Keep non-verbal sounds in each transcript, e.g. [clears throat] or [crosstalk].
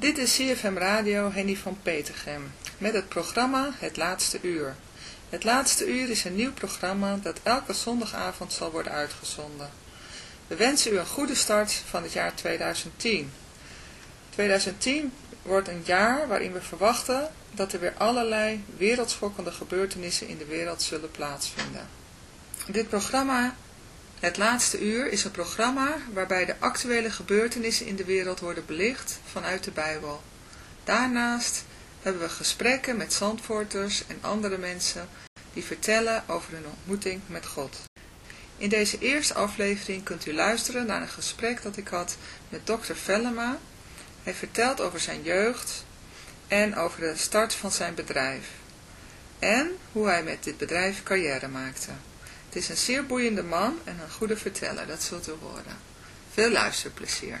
Dit is CFM Radio Henny van Petergem met het programma Het Laatste Uur. Het Laatste Uur is een nieuw programma dat elke zondagavond zal worden uitgezonden. We wensen u een goede start van het jaar 2010. 2010 wordt een jaar waarin we verwachten dat er weer allerlei wereldschokkende gebeurtenissen in de wereld zullen plaatsvinden. Dit programma, Het Laatste Uur, is een programma waarbij de actuele gebeurtenissen in de wereld worden belicht vanuit de Bijbel. Daarnaast hebben we gesprekken met zandvoorters en andere mensen die vertellen over hun ontmoeting met God. In deze eerste aflevering kunt u luisteren naar een gesprek dat ik had met dokter Vellema. Hij vertelt over zijn jeugd en over de start van zijn bedrijf. En hoe hij met dit bedrijf carrière maakte. Het is een zeer boeiende man en een goede verteller, dat zult u horen. Veel luisterplezier.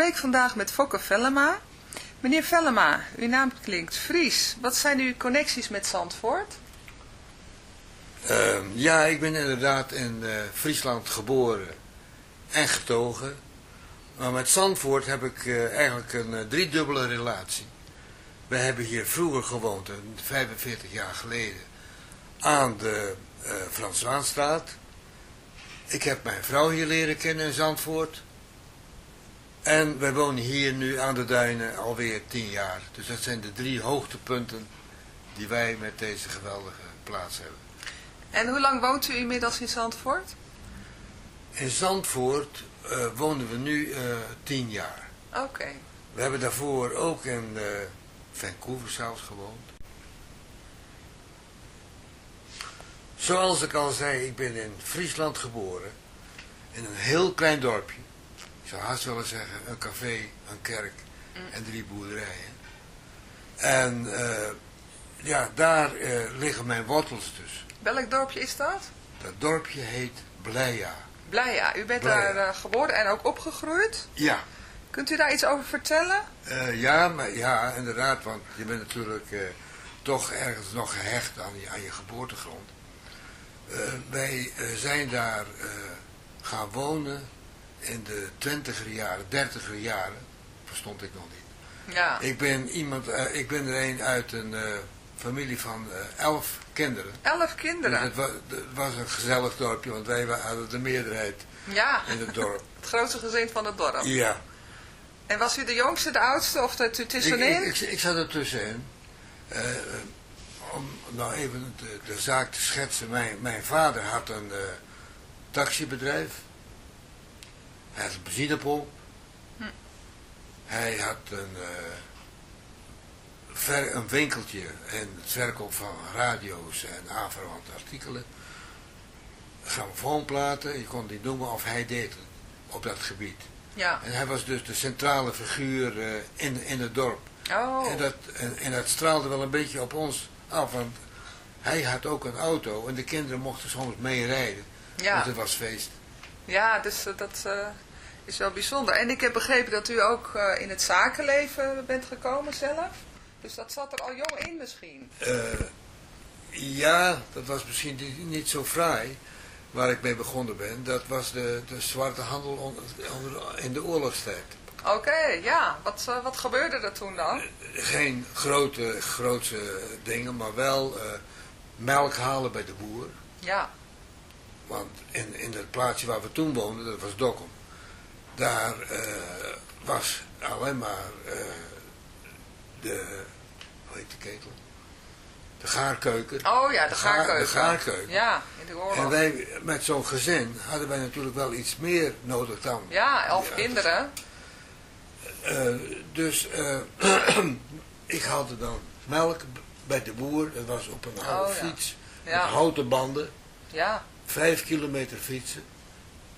spreek vandaag met Fokke Vellema. Meneer Vellema, uw naam klinkt Fries. Wat zijn uw connecties met Zandvoort? Ehm, ja, ik ben inderdaad in eh, Friesland geboren en getogen. Maar met Zandvoort heb ik eh, eigenlijk een eh, driedubbele relatie. We hebben hier vroeger gewoond, eh, 45 jaar geleden, aan de eh Frans. Ik heb mijn vrouw hier leren kennen in Zandvoort. En wij wonen hier nu aan de duinen alweer 10 jaar. Dus dat zijn de drie hoogtepunten die wij met deze geweldige plaats hebben. En hoe lang woont u inmiddels in Zandvoort? In Zandvoort eh, wonen we nu eh, tien jaar. Oké. We hebben daarvoor ook in eh, Vancouver zelfs gewoond. Zoals ik al zei, ik ben in Friesland geboren. In een heel klein dorpje. Zou haast willen zeggen, een café, een kerk en drie boerderijen. En eh, ja, daar eh, liggen mijn wortels dus. Welk dorpje is dat? Dat dorpje heet Bleia. Blijja. U bent daar eh, geboren en ook opgegroeid. Ja, Kunt u daar iets over vertellen? Ja, maar, ja, inderdaad, want je bent natuurlijk toch ergens nog gehecht aan je, aan je geboortegrond. Wij zijn daar gaan wonen in de twintiger jaren, dertiger jaren, verstond ik nog niet. Ja. Ik ben, iemand, eh, ik ben er een uit een eh, familie van eh, elf kinderen. Elf Dus kinderen. het, was, het was een gezellig dorpje, want wij hadden de meerderheid Ja. in het dorp. [laughs] Het grootste gezin van het dorp. Ja. En was u de jongste, de oudste of er tussenin? ik, ik, ik zat er tussenin. Om nou even de, de zaak te schetsen. Mijn, mijn vader had een taxibedrijf. Hij had een benzinepomp. Hm. Hij had een, ver, een winkeltje en het verkoop van radio's en aanverwante artikelen. Grammofoonplaten, je kon die noemen of hij deed het op dat gebied. Ja. En hij was dus de centrale figuur eh, in, in het dorp. Oh. En, dat, en, en dat straalde wel een beetje op ons af, want hij had ook een auto en de kinderen mochten soms mee rijden. Ja. Want het was feest. Ja, dus eh, dat eh, is wel bijzonder. En ik heb begrepen dat u ook eh, in het zakenleven bent gekomen zelf. Dus dat zat er al jong in misschien. Ja, dat was misschien niet, zo fraai waar ik mee begonnen ben. Dat was de, de zwarte handel onder, onder- in de oorlogstijd. Oké, ja. Wat, wat gebeurde er toen dan? Geen grote, grootse dingen, maar wel melk halen bij de boer. Ja. Want in, in het plaatsje waar we toen woonden, dat was Dokkum, daar eh, was alleen maar eh, de, hoe heet de ketel? De gaarkeuken. Oh ja, de De gaar- gaarkeuken. de gaarkeuken. Ja, in de oorlog. En wij, met zo'n gezin, hadden wij natuurlijk wel iets meer nodig dan. Ja, elf kinderen. Eh, dus [clears throat] ik haalde dan melk bij de boer, dat was op een oude Oh, ja. fiets, Ja. met houten banden. Ja. Vijf kilometer fietsen,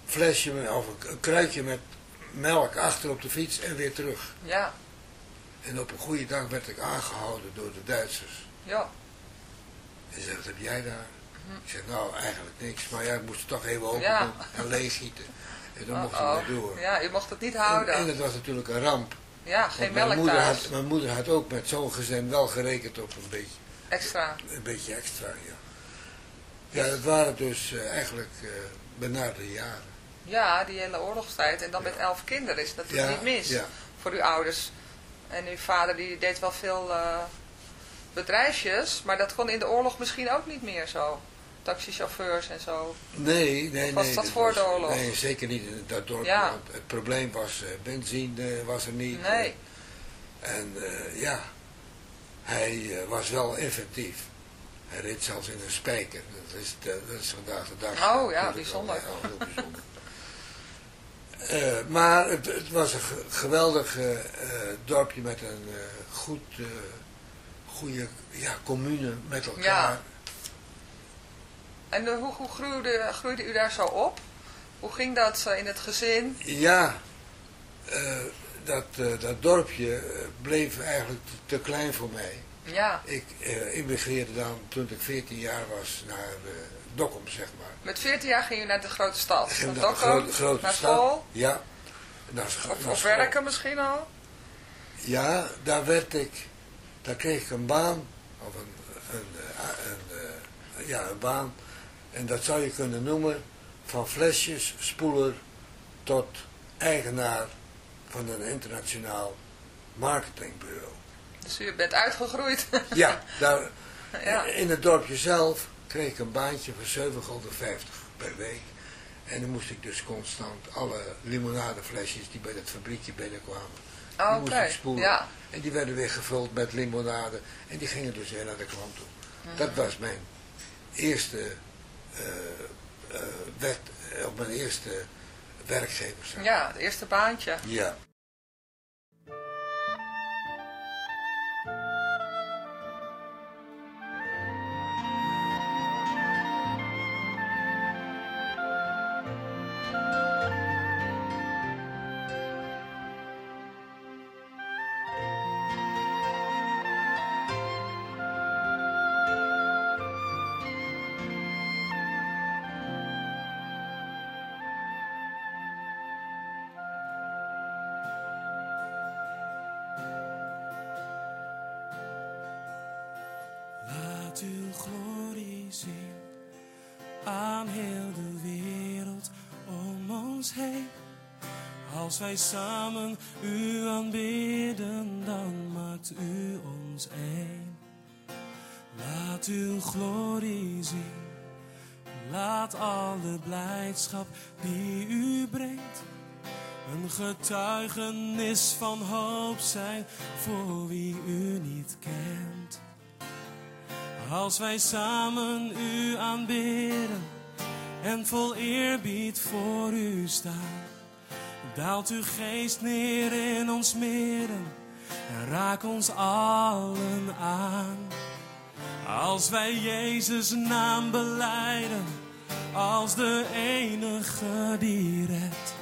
flesje met, of een, kruidje met melk achter op de fiets en weer terug. Ja. En op een goede dag werd ik aangehouden door de Duitsers. Ja. En ze zeiden, wat heb jij daar? Ik zeg, nou eigenlijk niks, maar ja, ik moest het toch even open Mhm. Ja. doen en leeggieten. En dan mocht ik weer door. Ja, u mocht het niet En, houden. en het was natuurlijk een ramp. ja, geen mijn melk moeder, thuis. had, mijn moeder had ook met zo'n gezin wel gerekend op een beetje, Extra. een beetje extra, ja. Ja, het waren dus eh, eigenlijk eh benarde jaren. Ja, die hele oorlogstijd. En dan met elf kinderen is natuurlijk Ja, niet mis ja. voor uw ouders. En uw vader die deed wel veel eh, bedrijfjes, maar dat kon in de oorlog misschien ook niet meer zo. Taxichauffeurs en zo. Nee, nee, Of was nee. dat dit voor de oorlog? Nee, zeker niet in dat dorp. Ja. Het probleem was, eh, benzine was er niet. Nee. En ja, hij was wel effectief. Hij reed zelfs in een spijker. Dat is, dat is vandaag de dag. Oh, ja, bijzonder. heel bijzonder. Eh, maar het, het was een ge- geweldig eh, eh, dorpje met een goed, goede ja, commune met elkaar. Ja. En hoe, hoe groeide, groeide u daar zo op? Hoe ging dat in het gezin? Ja, dat, dat dorpje bleef eigenlijk te, te klein voor mij. Ja, Ik eh immigreerde dan toen ik 14 jaar was naar eh Dokkum, zeg maar. met 14 jaar ging u naar de grote stad. Ik ging Van naar de Dokkum, grote, grote naar stad. school. Ja. naar, Of, naar of school. werken misschien al? Ja, daar werd ik, daar kreeg ik een baan, of een, een, eh, een, ja, een baan, en dat zou je kunnen noemen, van flesjes, spoeler, tot eigenaar van een internationaal marketingbureau. Dus u bent uitgegroeid. [laughs] Ja, daar, ja. in het dorpje zelf kreeg ik een baantje voor 7,50 gulden per week. En dan moest ik dus constant alle limonadeflesjes die bij dat fabriekje binnenkwamen, die moest ik spoelen. ja. En die werden weer gevuld met limonade. En die gingen dus weer naar de klant toe. Dat was mijn eerste, eh wet, op mijn eerste werkgever. Ja, het eerste baantje. ja. Wij samen u aanbidden, dan maakt u ons één. Laat uw glorie zien. Laat alle blijdschap die u brengt een getuigenis van hoop zijn voor wie u niet kent. Als wij samen u aanbidden en vol eerbied voor u staan, daalt uw geest neer in ons midden en raak ons allen aan. Als wij Jezus naam beleiden als de enige die redt,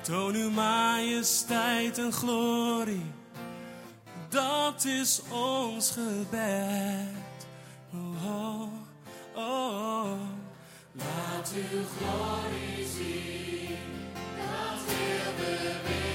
toon uw majesteit en glorie, dat is ons gebed. Oh, oh, oh. Laat uw glorie zien, dat heel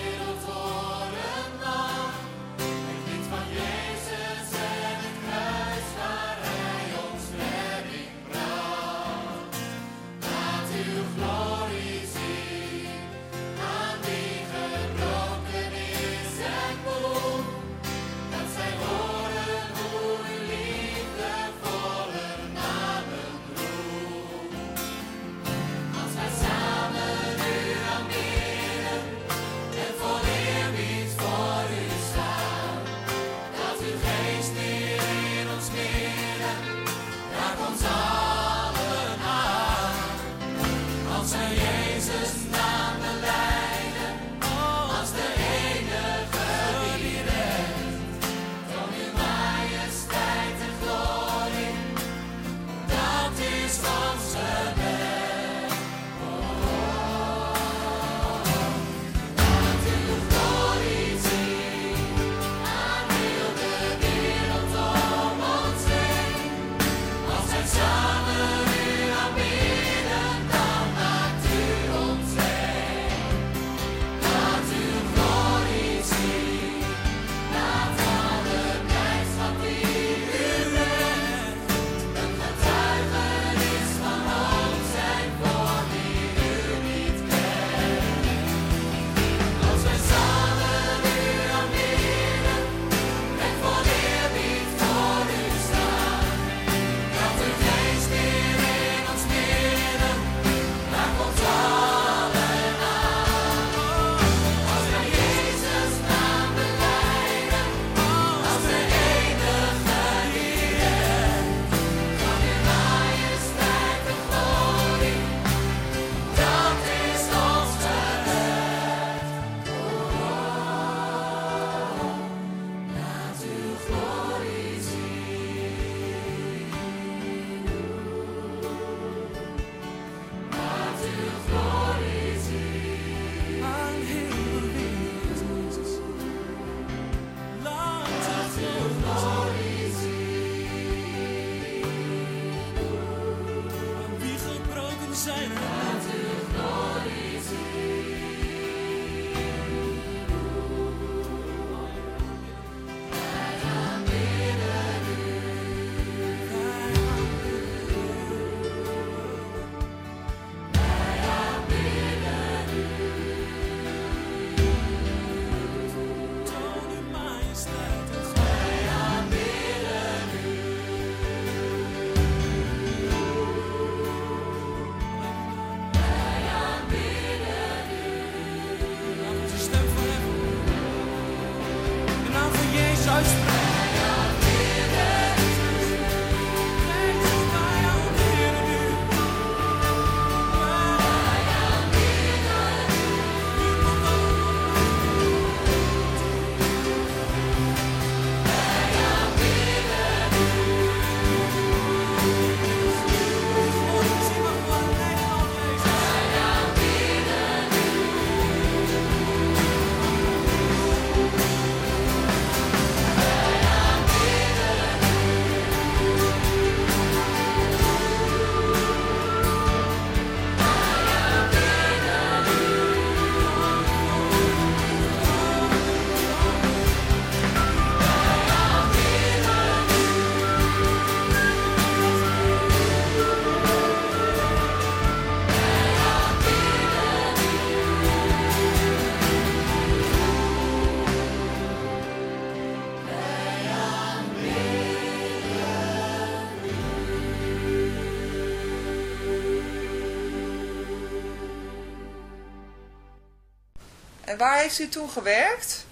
En waar heeft u toen gewerkt?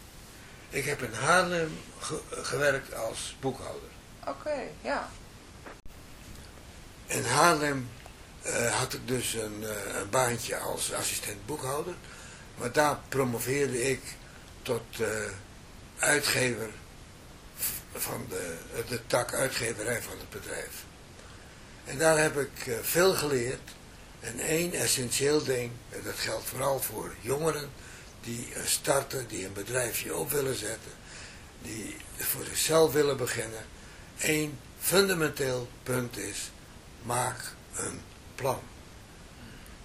Ik heb in Haarlem ge- gewerkt als boekhouder. Oké, ja. In Haarlem eh, had ik dus een, eh, een baantje als assistent boekhouder. Maar daar promoveerde ik tot eh, uitgever van de, de tak uitgeverij van het bedrijf. En daar heb ik veel geleerd. En één essentieel ding, en dat geldt vooral voor jongeren die eh, starten, die een bedrijfje op willen zetten, die voor zichzelf willen beginnen. Één fundamenteel punt is, maak een plan.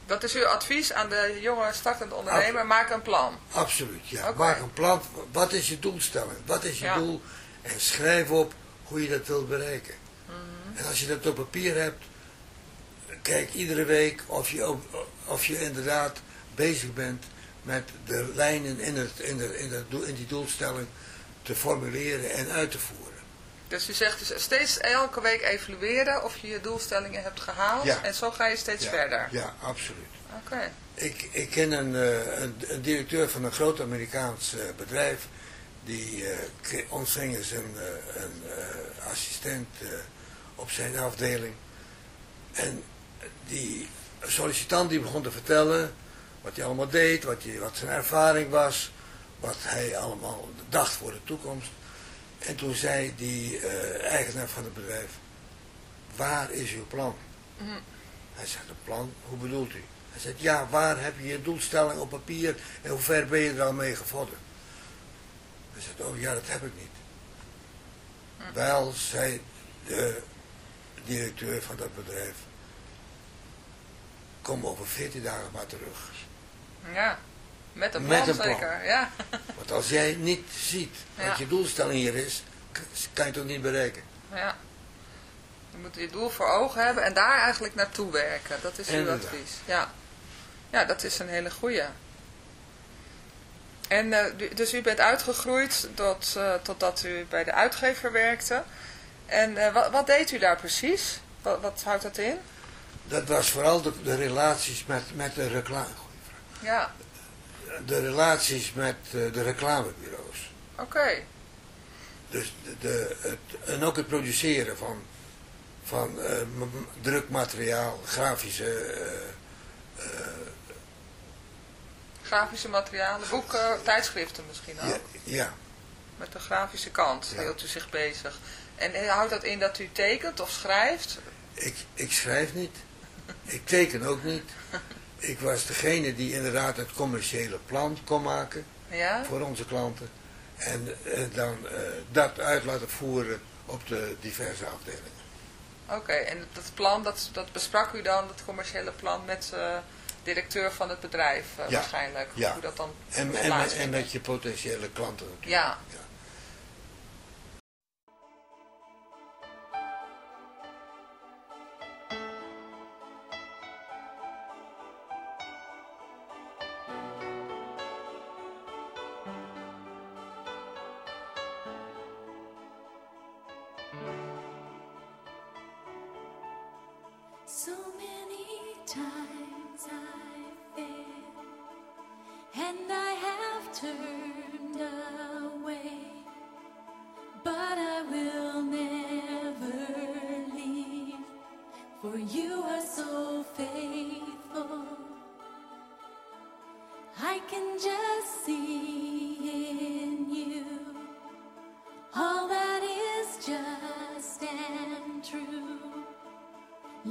Dat is uw advies aan de jonge startende ondernemer. Maak een plan. Absoluut, ja. Maak een plan. Wat is je doelstelling? Wat is je Ja. doel? En schrijf op hoe je dat wilt bereiken. Mhm. En als je dat op papier hebt, kijk iedere week of je, of je inderdaad bezig bent met de lijnen in, het, in, de, in, doel- in die doelstelling te formuleren en uit te voeren. Dus u zegt dus steeds elke week evalueren of je je doelstellingen hebt gehaald. Ja. En zo ga je steeds ja, verder. Ja, absoluut. Oké. Ik, ik ken een, eh, een, een directeur van een groot Amerikaans eh, bedrijf. Die kre- ontving eens een, een assistent op zijn afdeling. En die sollicitant die begon te vertellen wat hij allemaal deed, wat, hij, wat zijn ervaring was, wat hij allemaal dacht voor de toekomst. En toen zei die eh, eigenaar van het bedrijf, waar is uw plan? Mhm. Hij zegt, een plan? Hoe bedoelt u? Hij zegt, ja, waar heb je je doelstelling op papier en hoe ver ben je er al mee gevorderd? Hij zegt, oh ja, dat heb ik niet. Wel, zei de directeur van dat bedrijf, kom over 14 dagen maar terug. Ja. Met een Met plan een plan. zeker. Ja. Want als jij niet ziet Ja. wat je doelstelling hier is, kan je het ook niet bereiken. ja. Je moet je doel voor ogen hebben en daar eigenlijk naartoe werken. Dat is uw advies. Ja. Ja, dat is een hele goeie. En eh, du- dus u bent uitgegroeid tot, eh, totdat u bij de uitgever werkte. En eh, wat, wat deed u daar precies? Wat, wat houdt dat in? Dat was vooral de, de relaties met, met de reclame. Ja, De relaties met eh, de reclamebureaus. oké. Dus de, de, het, en ook het produceren van, van eh, m- m- drukmateriaal, grafische... eh, eh, Grafische materialen, boeken, tijdschriften misschien ook. ja, ja, Met de grafische kant Ja. hield u zich bezig. En eh, houdt dat in dat u tekent of schrijft? ik, ik schrijf niet. Ik teken ook niet. [laughs] Ik was degene die inderdaad het commerciële plan kon maken Ja? voor onze klanten. En eh, dan eh, dat uit laten voeren op de diverse afdelingen. Oké, en dat plan, dat, dat besprak u dan, dat commerciële plan, met de directeur van het bedrijf eh, Ja. waarschijnlijk? Ja. Hoe dat dan En, en, en met je potentiële klanten natuurlijk. Ja. Ja. So many times I've failed, and I have turned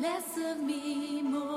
Less of me, more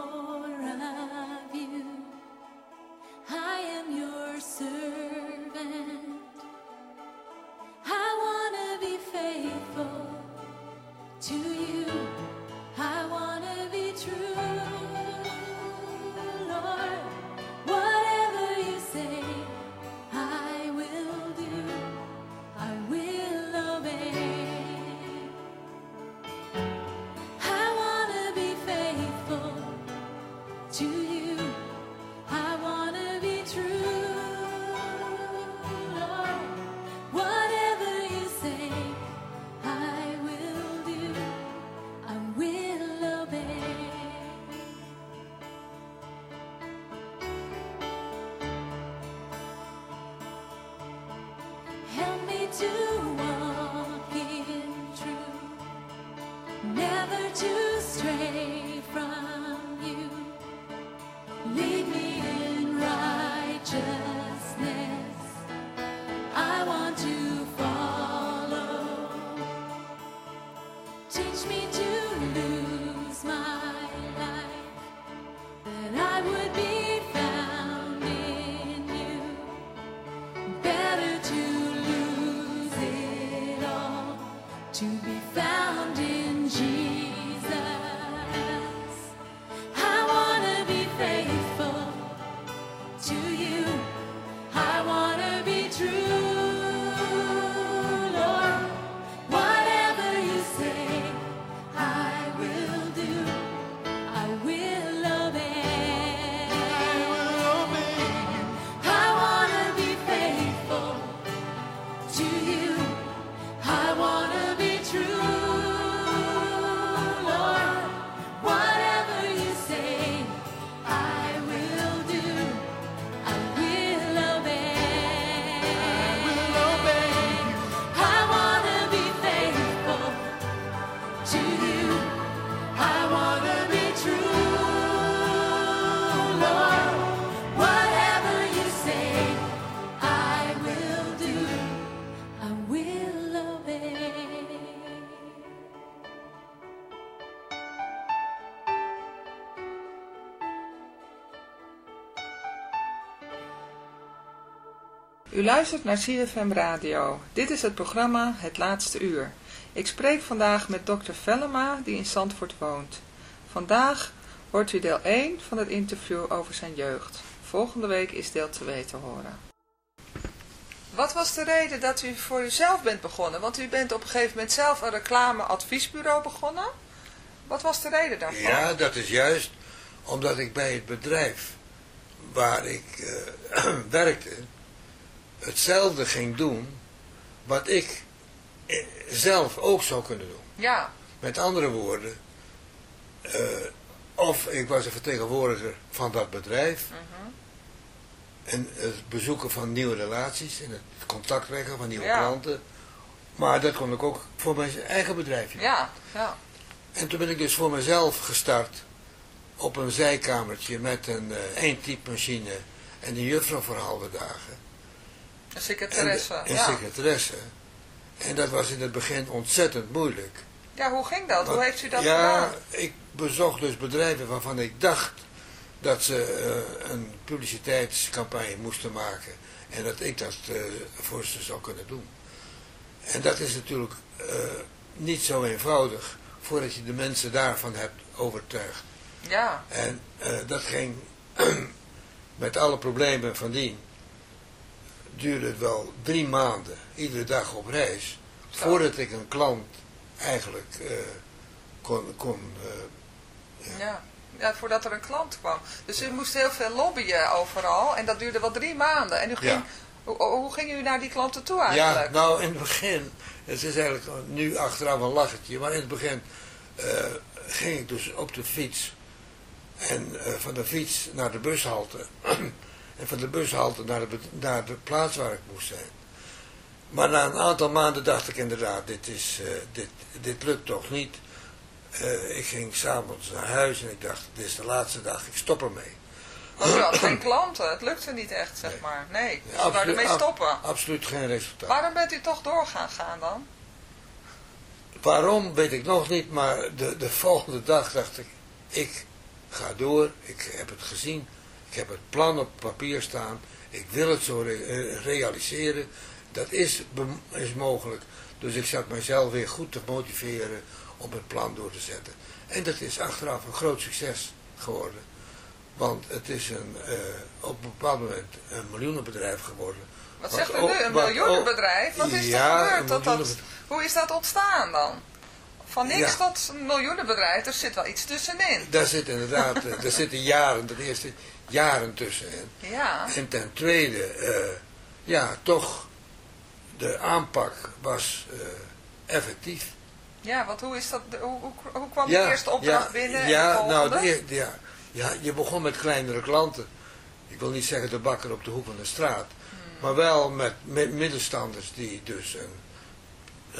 luistert naar CFM Radio. Dit is het programma Het Laatste Uur. Ik spreek vandaag met dokter Vellema, die in Zandvoort woont. Vandaag hoort u deel 1 van het interview over zijn jeugd. Volgende week is deel 2 te horen. Wat was de reden dat u voor uzelf bent begonnen? Want u bent op een gegeven moment zelf een reclameadviesbureau begonnen. Wat was de reden daarvan? Ja, dat is juist omdat ik bij het bedrijf waar ik eh, [clears throat] werkte hetzelfde ging doen wat ik eh, zelf ook zou kunnen doen. Ja, Met andere woorden, eh, of ik was een vertegenwoordiger van dat bedrijf mhm. en het bezoeken van nieuwe relaties en het contact leggen van nieuwe Ja. klanten. Maar dat kon ik ook voor mijn eigen bedrijfje. ja, ja. En toen ben ik dus voor mezelf gestart op een zijkamertje met een uh, eendtypemachine en een juffrouw voor halve dagen. Een En, secretaresse. een ja. secretaresse. En dat was in het begin ontzettend moeilijk. ja, hoe ging dat? Hoe heeft u dat ja, gedaan? ik bezocht dus bedrijven waarvan ik dacht dat ze eh, een publiciteitscampagne moesten maken. En dat ik dat eh, voor ze zou kunnen doen. En dat is natuurlijk eh, niet zo eenvoudig voordat je de mensen daarvan hebt overtuigd. Ja, En dat ging [clears throat] met alle problemen van dien. Duurde het wel drie maanden, iedere dag op reis. Voordat ik een klant eigenlijk eh, kon, kon eh, ja. Ja, voordat er een klant kwam. Dus u moest heel veel lobbyen overal. En dat duurde wel drie maanden. En u ging, Ja. hoe, hoe ging u naar die klanten toe Ja, eigenlijk? nou in het begin, het is eigenlijk nu achteraf een lachertje, maar in het begin eh, ging ik dus op de fiets. En van de fiets naar de bushalte. [clears throat] en van de bushalte naar de, naar de plaats waar ik moest zijn. Maar na een aantal maanden dacht ik inderdaad, dit, is, eh, dit, dit lukt toch niet. Eh, ik ging s'avonds naar huis en ik dacht, dit is de laatste dag, ik stop ermee. Want u had geen [clears throat] klanten. Het lukte niet echt, zeg maar. Nee, dus u wou Absoluut- ermee ab- stoppen. Absoluut geen resultaat. Waarom bent u toch doorgaan gaan dan? Waarom weet ik nog niet, maar de, de volgende dag dacht ik, ik ga door, ik heb het gezien, ik heb het plan op papier staan, ik wil het zo re- eh, realiseren, dat is, is mogelijk. Dus ik zat mezelf weer goed te motiveren om het plan door te zetten. En dat is achteraf een groot succes geworden. Want het is een, eh, op een bepaald moment een miljoenenbedrijf geworden. Wat Wat zegt u nu? Een miljoenenbedrijf? Wat is Ja, er gebeurd? Dat hoe is dat ontstaan dan? Van niks Ja. tot een miljoenenbedrijf, er zit wel iets tussenin. Daar zit inderdaad, eh, daar zitten jaren, ten eerste jaren tussenin. Ja, En ten tweede, eh, ja, toch, de aanpak was eh, effectief. ja, want hoe is dat, hoe, hoe, hoe kwam de eerste opdracht ja, binnen en Ja, de nou, de ja, ja, je begon met kleinere klanten. Ik wil niet zeggen de bakker op de hoek van de straat. Hmm. Maar wel met, met middenstanders die dus een,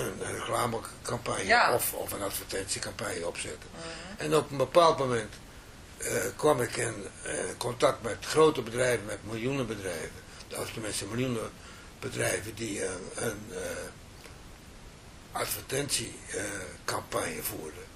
een reclamecampagne Ja. of, of een advertentiecampagne opzetten. En op een bepaald moment eh, kwam ik in eh, contact met grote bedrijven, met miljoenen bedrijven. Of tenminste miljoenen bedrijven die een, een eh, advertentiecampagne voerden.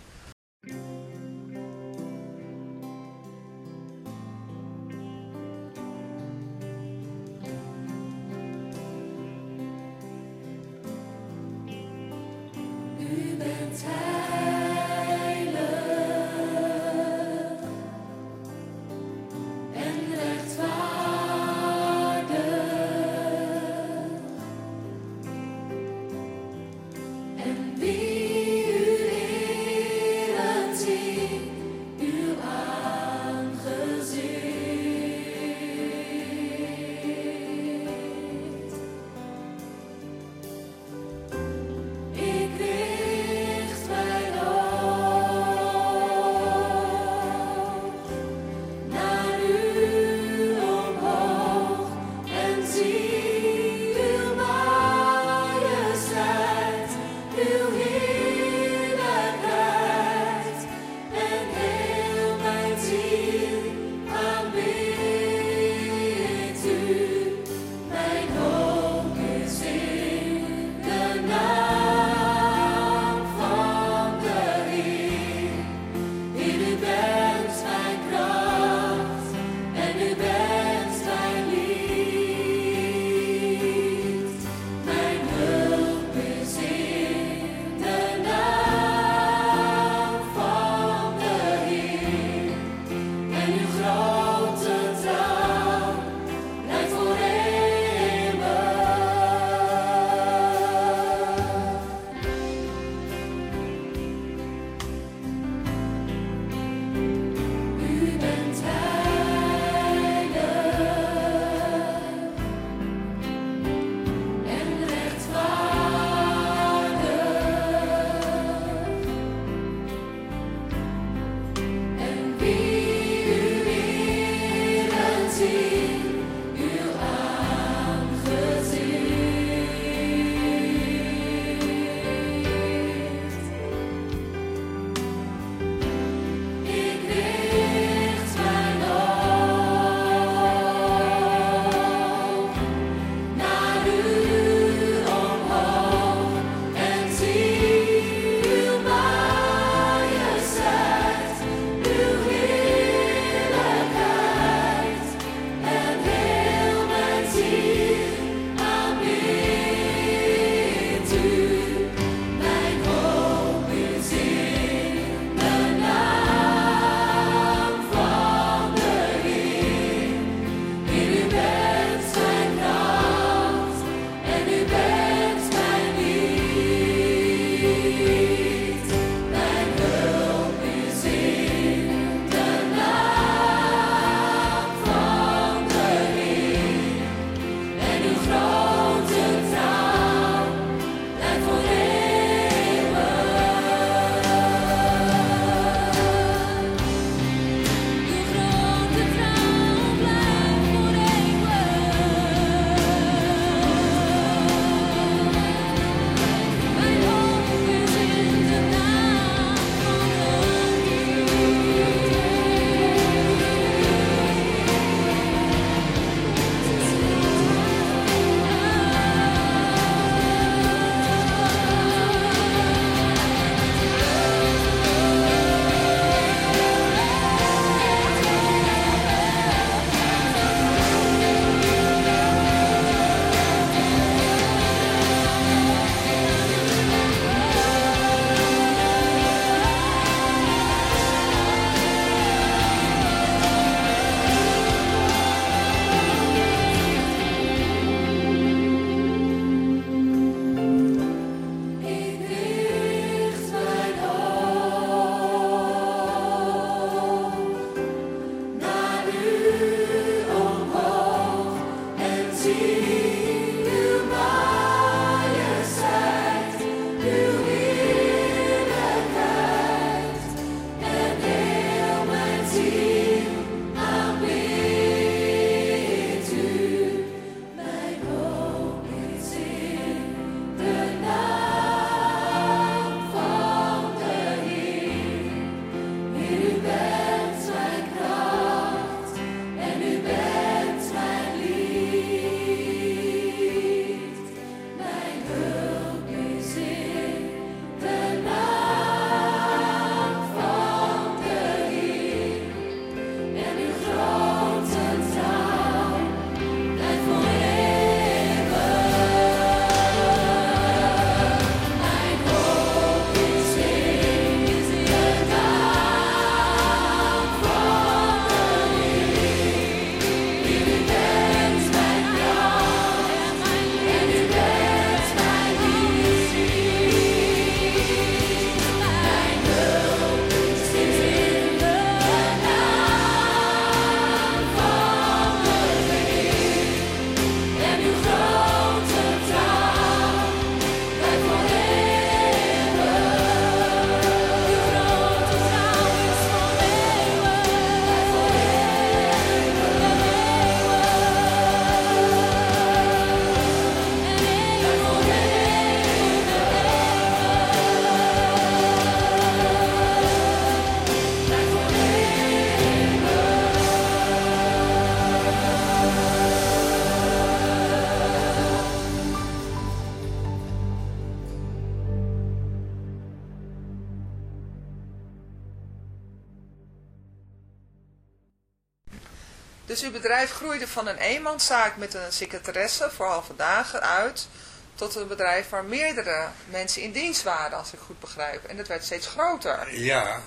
Dus uw bedrijf groeide van een eenmanszaak met een secretaresse voor halve dagen uit tot een bedrijf waar meerdere mensen in dienst waren, als ik goed begrijp. En dat werd steeds groter. Ja,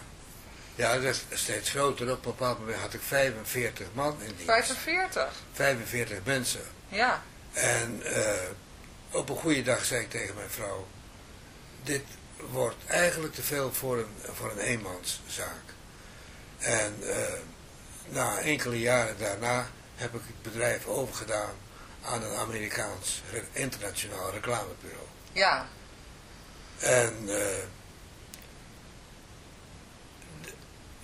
ja, dat is steeds groter. Op een bepaald moment had ik 45 man in dienst. 45. 45 mensen. Ja, En eh, op een goede dag zei ik tegen mijn vrouw, dit wordt eigenlijk te veel voor een, voor een eenmanszaak. En eh, na enkele jaren daarna heb ik het bedrijf overgedaan aan een Amerikaans internationaal reclamebureau. ja, En eh,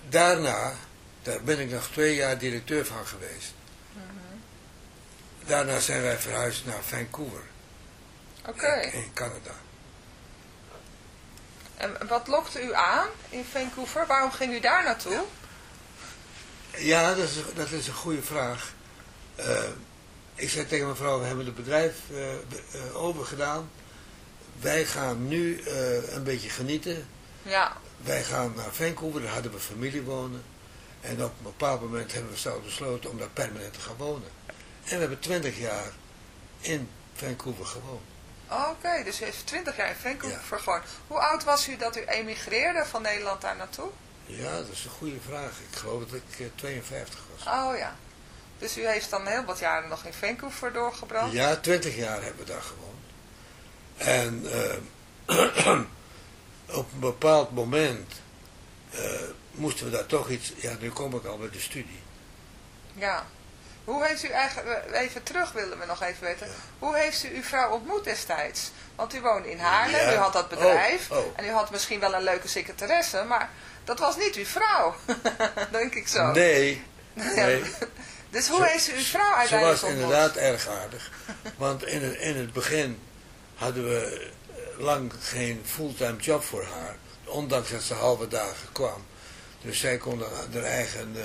daarna, daar ben ik nog twee jaar directeur van geweest. Daarna zijn wij verhuisd naar Vancouver oké. in, in Canada. En wat lokte u aan in Vancouver? Waarom ging u daar naartoe? Ja, dat is, dat is een goede vraag. Eh, ik zei tegen mijn vrouw, we hebben het bedrijf eh, eh, overgedaan. Wij gaan nu een beetje genieten. Ja, Wij gaan naar Vancouver, daar hadden we familie wonen. En op een bepaald moment hebben we zelf besloten om daar permanent te gaan wonen. En we hebben twintig jaar in Vancouver gewoond. oké. dus u heeft 20 jaar in Vancouver gewoond. Hoe oud was u dat u emigreerde van Nederland daar naartoe? Ja, dat is een goede vraag. Ik geloof dat ik eh, 52 was. Oh ja. Dus u heeft dan heel wat jaren nog in Vancouver doorgebracht? Ja, twintig jaar hebben we daar gewoond. En eh, [clears throat] op een bepaald moment eh, moesten we daar toch iets... Ja, nu kom ik al bij de studie. Ja. Hoe heeft u eigenlijk, even terug willen we nog even weten, hoe heeft u uw vrouw ontmoet destijds? Want u woonde in Haarlem, Ja. u had dat bedrijf Oh, oh. en u had misschien wel een leuke secretaresse, maar dat was niet uw vrouw, [laughs] denk ik zo. Nee, nee. [laughs] Dus hoe Ze- heeft u uw vrouw Ze uiteindelijk was ontmoet? inderdaad erg aardig. Want in het, in het begin hadden we eh, lang geen fulltime job voor haar. Ondanks dat ze halve dagen kwam. Dus zij kon haar eigen eh,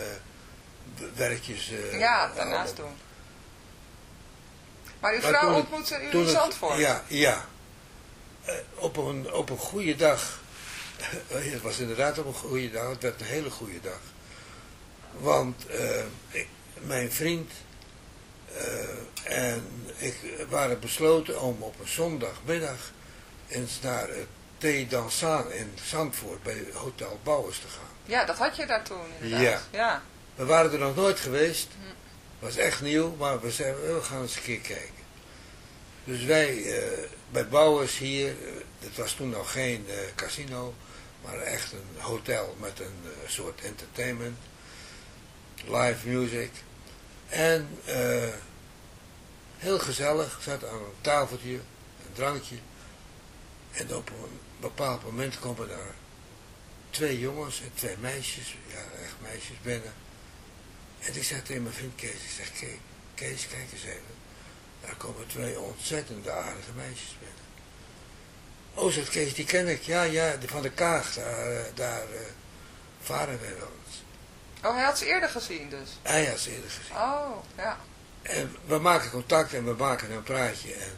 werkjes eh, Ja, daarnaast doen. Maar uw vrouw toen het- ontmoette u in Zandvoort? Ja, ja. Eh, op, een, op een goede dag. [laughs] het was inderdaad op een goede dag. Het werd een hele goede dag. Want eh, ik, mijn vriend en ik waren besloten om op een zondagmiddag eens naar het Thee Dansaan in Zandvoort bij Hotel Bouwers te gaan. Ja, dat had je daar toen inderdaad. Ja. ja. We waren er nog nooit geweest. Het was echt nieuw, maar we zeiden, we gaan eens een keer kijken. Dus wij eh, bij Bouwers hier, eh, het was toen nog geen eh, casino, maar echt een hotel met een eh, soort entertainment, live music. En eh, heel gezellig, zat aan een tafeltje, een drankje. En op een bepaald moment komen daar twee jongens en twee meisjes, ja echt meisjes binnen. En ik zeg tegen mijn vriend Kees, ik zeg Kees, Kees kijk eens even. Daar komen twee ontzettend aardige meisjes binnen. Oh, zegt Kees, die ken ik. Ja, ja, die van de Kaag, daar, eh, daar eh, varen wij wel eens. Oh, hij had ze eerder gezien dus. Hij had ze eerder gezien. Oh, ja. En we maken contact en we maken een praatje. En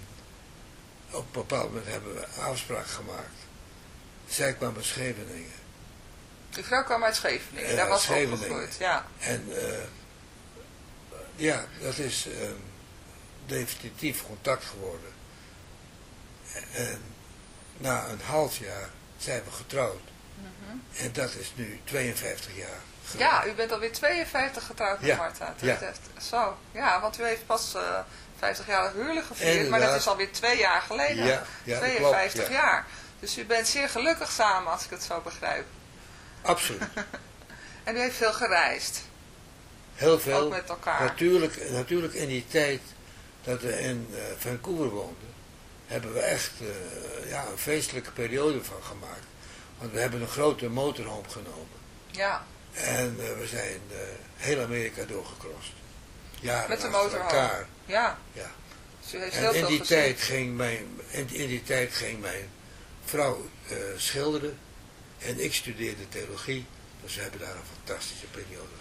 op een bepaald moment hebben we een afspraak gemaakt. Zij kwam uit Scheveningen. Die vrouw kwam uit Scheveningen. Ja, Daar was ze opgegroeid. Ja. En ja, dat is ehm, definitief contact geworden. En na een half jaar zijn we getrouwd. En dat is nu 52 jaar geleden. Ja, u bent alweer 52 getrouwd met Ja, Marta. ja. Zo, ja, want u heeft pas eh 50 jaar huwelijk gevierd, maar dat is alweer twee jaar geleden. Ja, ja, dat 52 klopt, ja. jaar. Dus u bent zeer gelukkig samen, als ik het zo begrijp. Absoluut. [laughs] En u heeft veel gereisd. Heel veel. Ook met elkaar. Natuurlijk, natuurlijk in die tijd dat we in eh, Vancouver woonden, hebben we echt eh, ja, een feestelijke periode van gemaakt. Want we hebben een grote motorhome genomen. Ja, En eh, we zijn heel Amerika doorgecrossed. Jaren met de motorhome. elkaar. Ja. Ja. Dus u heeft En heel in veel die, gezien. tijd ging mijn, in, in die tijd ging mijn vrouw schilderen en ik studeerde theologie. Dus we hebben daar een fantastische periode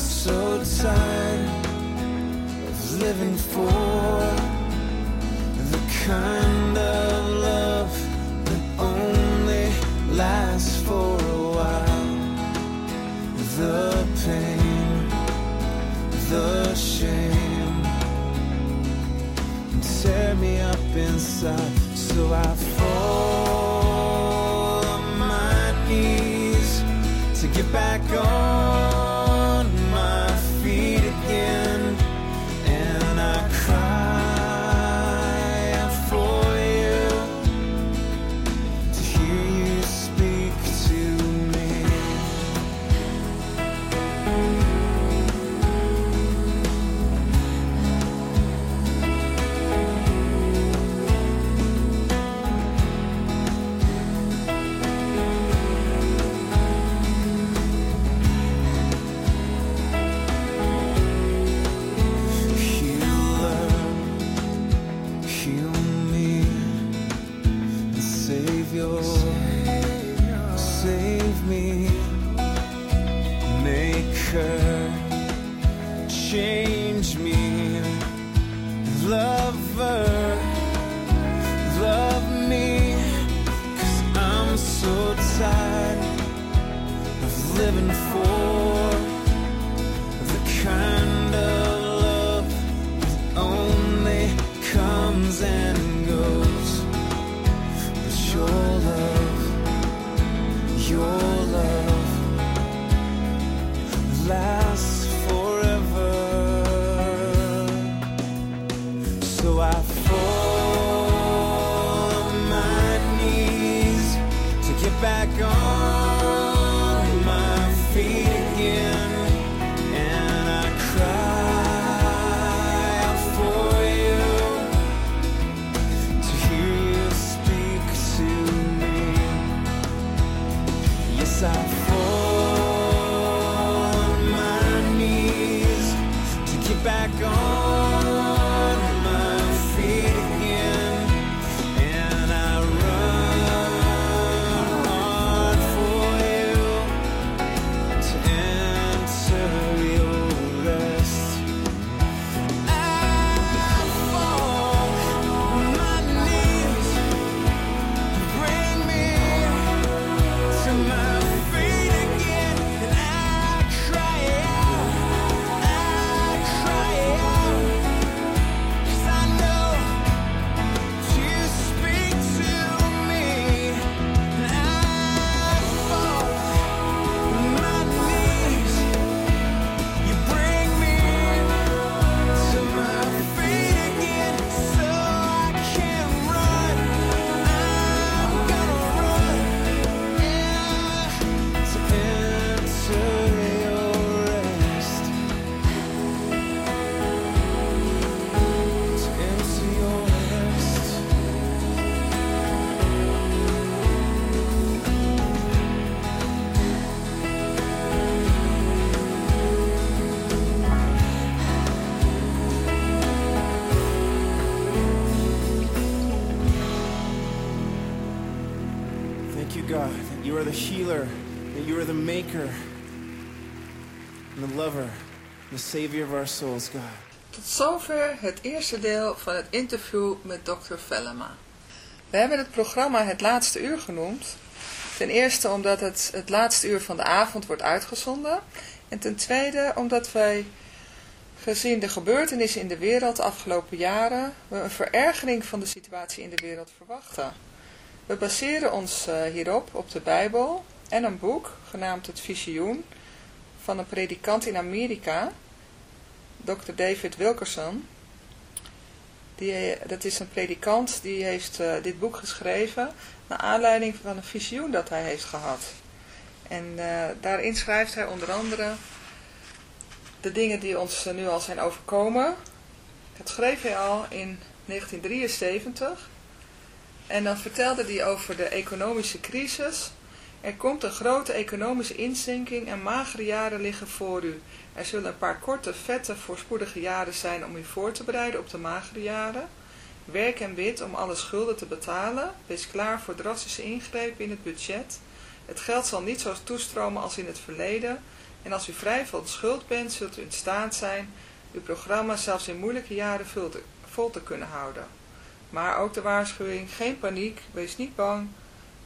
so tired of living for the kind of love that only lasts for a while. The pain, the shame tear me up inside, so I fall on my knees to get back on the lover, the savior of our souls, God. Tot zover het eerste deel van het interview met Dr. Vellema. We hebben het programma Het Laatste Uur genoemd. Ten eerste omdat het het laatste uur van de avond wordt uitgezonden. En ten tweede omdat wij, gezien de gebeurtenissen in de wereld de afgelopen jaren, een verergering van de situatie in de wereld verwachten. We baseren ons eh, hierop op de Bijbel en een boek genaamd Het Visioen van een predikant in Amerika, Dr. David Wilkerson. Die, eh, dat is een predikant die heeft eh, dit boek geschreven naar aanleiding van een visioen dat hij heeft gehad. En eh, daarin schrijft hij onder andere de dingen die ons nu al zijn overkomen. Dat schreef hij al in 1973. En dan vertelde hij over de economische crisis. Er komt een grote economische inzinking en magere jaren liggen voor u. Er zullen een paar korte, vette, voorspoedige jaren zijn om u voor te bereiden op de magere jaren. Werk en wit om alle schulden te betalen. Wees klaar voor drastische ingrepen in het budget. Het geld zal niet zo toestromen als in het verleden. En als u vrij van schuld bent, zult u in staat zijn uw programma zelfs in moeilijke jaren vol te, vol te kunnen houden. Maar ook de waarschuwing, geen paniek, wees niet bang,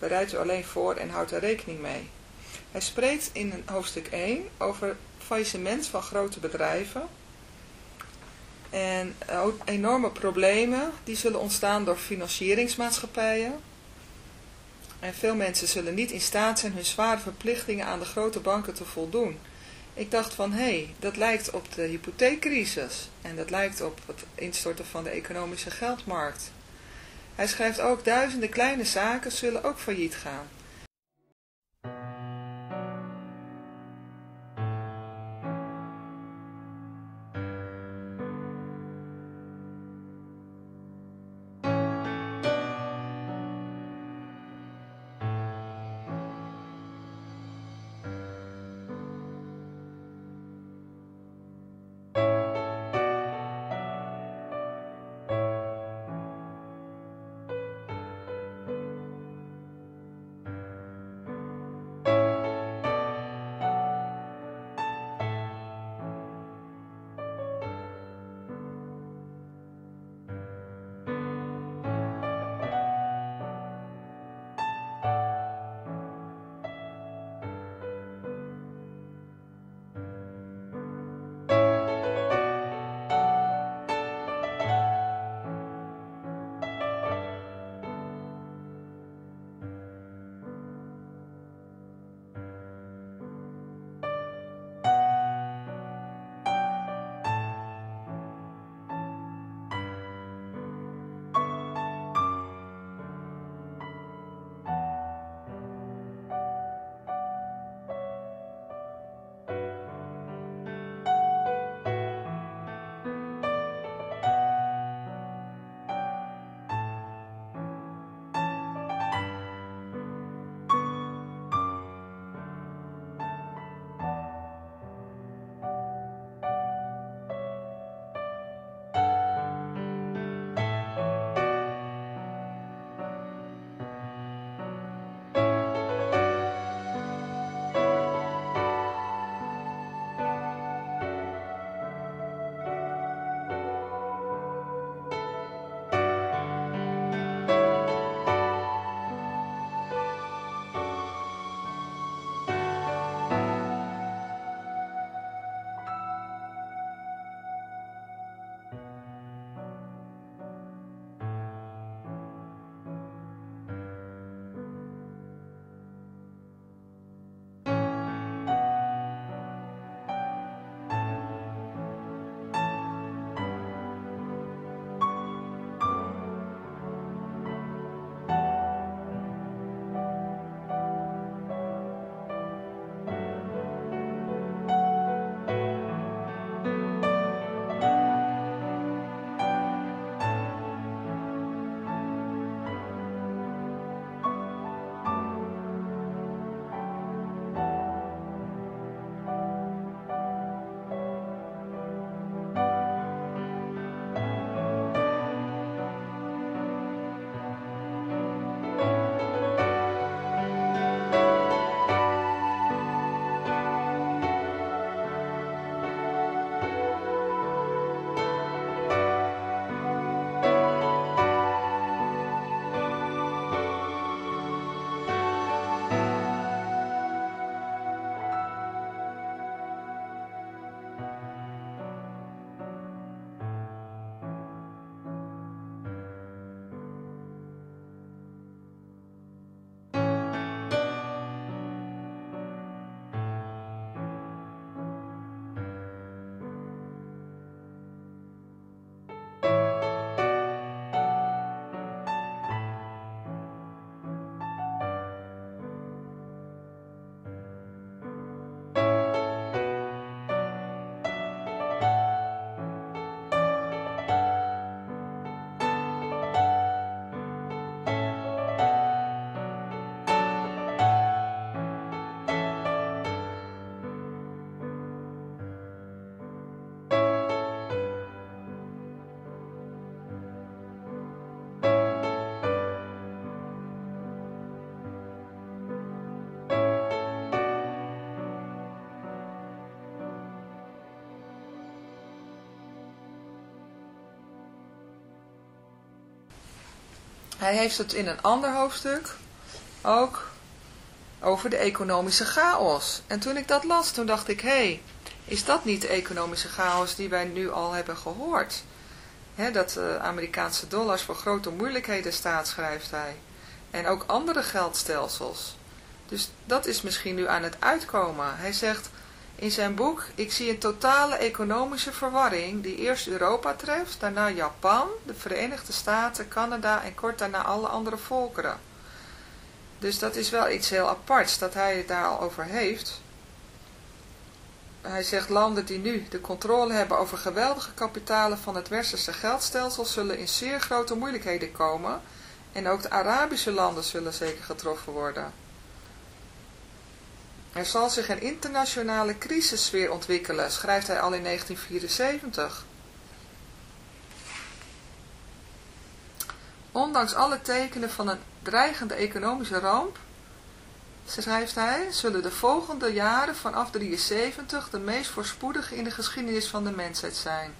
bereid u alleen voor en houd er rekening mee. Hij spreekt in hoofdstuk 1 over faillissement van grote bedrijven en enorme problemen die zullen ontstaan door financieringsmaatschappijen. En veel mensen zullen niet in staat zijn hun zware verplichtingen aan de grote banken te voldoen. Ik dacht van, hé, hey, dat lijkt op de hypotheekcrisis. En dat lijkt op het instorten van de economische geldmarkt. Hij schrijft ook, duizenden kleine zaken zullen ook failliet gaan. Hij heeft het in een ander hoofdstuk ook over de economische chaos. En toen ik dat las, toen dacht ik, hé, hey, is dat niet de economische chaos die wij nu al hebben gehoord? Dat de Amerikaanse dollars voor grote moeilijkheden staat, schrijft hij. En ook andere geldstelsels. Dus dat is misschien nu aan het uitkomen. Hij zegt in zijn boek, ik zie een totale economische verwarring die eerst Europa treft, daarna Japan, de Verenigde Staten, Canada en kort daarna alle andere volkeren. Dus dat is wel iets heel aparts dat hij het daar al over heeft. Hij zegt landen die nu de controle hebben over geweldige kapitalen van het westerse geldstelsel zullen in zeer grote moeilijkheden komen en ook de Arabische landen zullen zeker getroffen worden. Er zal zich een internationale crisissfeer ontwikkelen, schrijft hij al in 1974. Ondanks alle tekenen van een dreigende economische ramp, schrijft hij, zullen de volgende jaren vanaf 73 de meest voorspoedige in de geschiedenis van de mensheid zijn.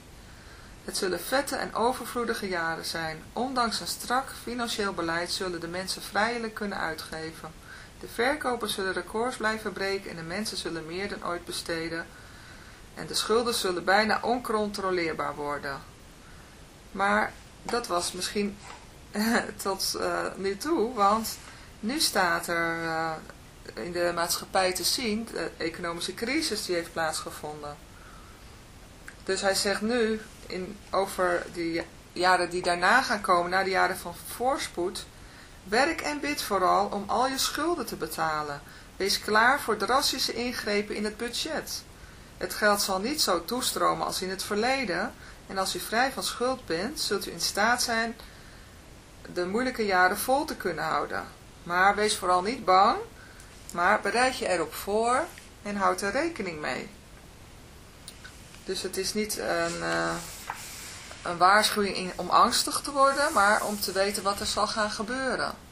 Het zullen vette en overvloedige jaren zijn. Ondanks een strak financieel beleid zullen de mensen vrijelijk kunnen uitgeven. De verkopers zullen records blijven breken en de mensen zullen meer dan ooit besteden. En de schulden zullen bijna oncontroleerbaar worden. Maar dat was misschien tot uh, nu toe, want nu staat er uh, in de maatschappij te zien, de economische crisis die heeft plaatsgevonden. Dus hij zegt nu, in, over die jaren die daarna gaan komen, na de jaren van voorspoed, werk en bid vooral om al je schulden te betalen. Wees klaar voor drastische ingrepen in het budget. Het geld zal niet zo toestromen als in het verleden, en als u vrij van schuld bent, zult u in staat zijn de moeilijke jaren vol te kunnen houden. Maar wees vooral niet bang, maar bereid je erop voor en houd er rekening mee. Dus het is niet een, uh, een waarschuwing om angstig te worden, maar om te weten wat er zal gaan gebeuren.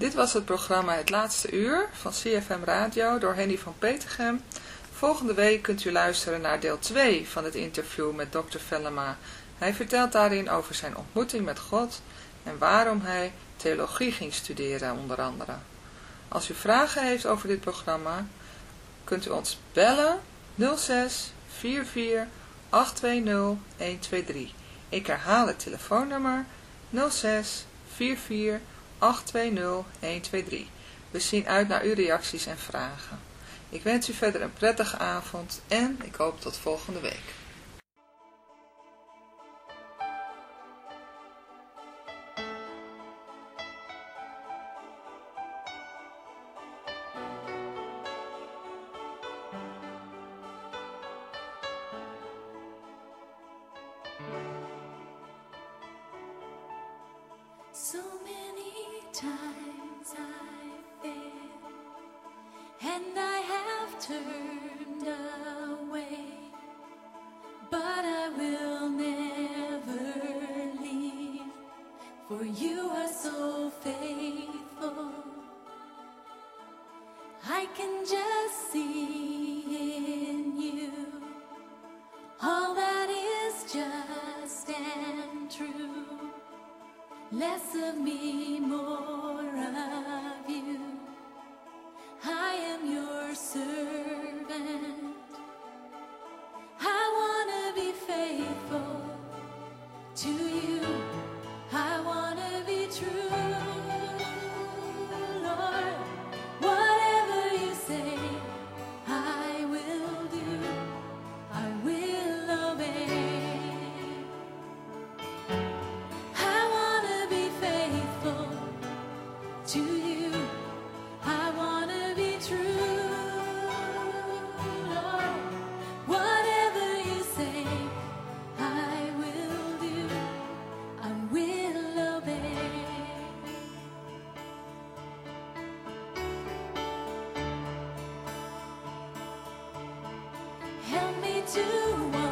Dit was het programma Het Laatste Uur van CFM Radio door Henny van Petergem. Volgende week kunt u luisteren naar deel 2 van het interview met Dr. Vellema. Hij vertelt daarin over zijn ontmoeting met God en waarom hij theologie ging studeren onder andere. Als u vragen heeft over dit programma, kunt u ons bellen 06 44 820 123. Ik herhaal het telefoonnummer 06 44 820123. We zien uit naar uw reacties en vragen. Ik wens u verder een prettige avond en ik hoop tot volgende week. do